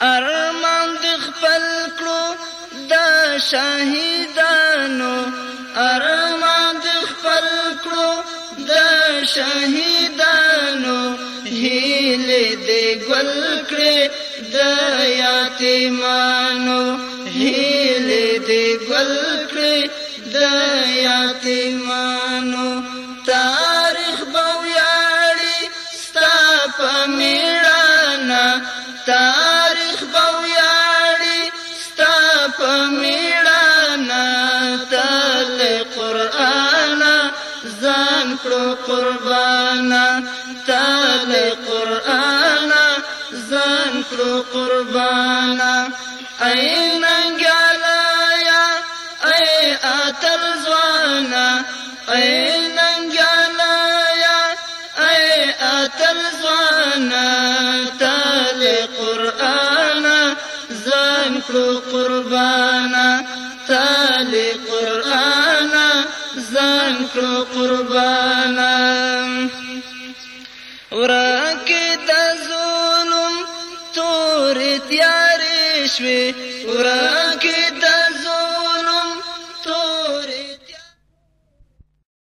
ارمان د خپل کړو د شهیدانو ارمان د خپل کړو د شهیدانو هیله دې ګل کړې د یاتیمانو هیله دې ګل کړې د یاتیمانو تاریخ بویاړي ستا په میړانه تاریخ قربان کرو قربانا تال قرآنا زان کرو قربانا ای ننگالایا ای آتر زوانا ای ننگالایا ای آتر زوانا تال قرآنا زان کرو قربانا تال قرآنا ځان کړو قربانا ورکه د ظلم تور تیارې شوې ورکه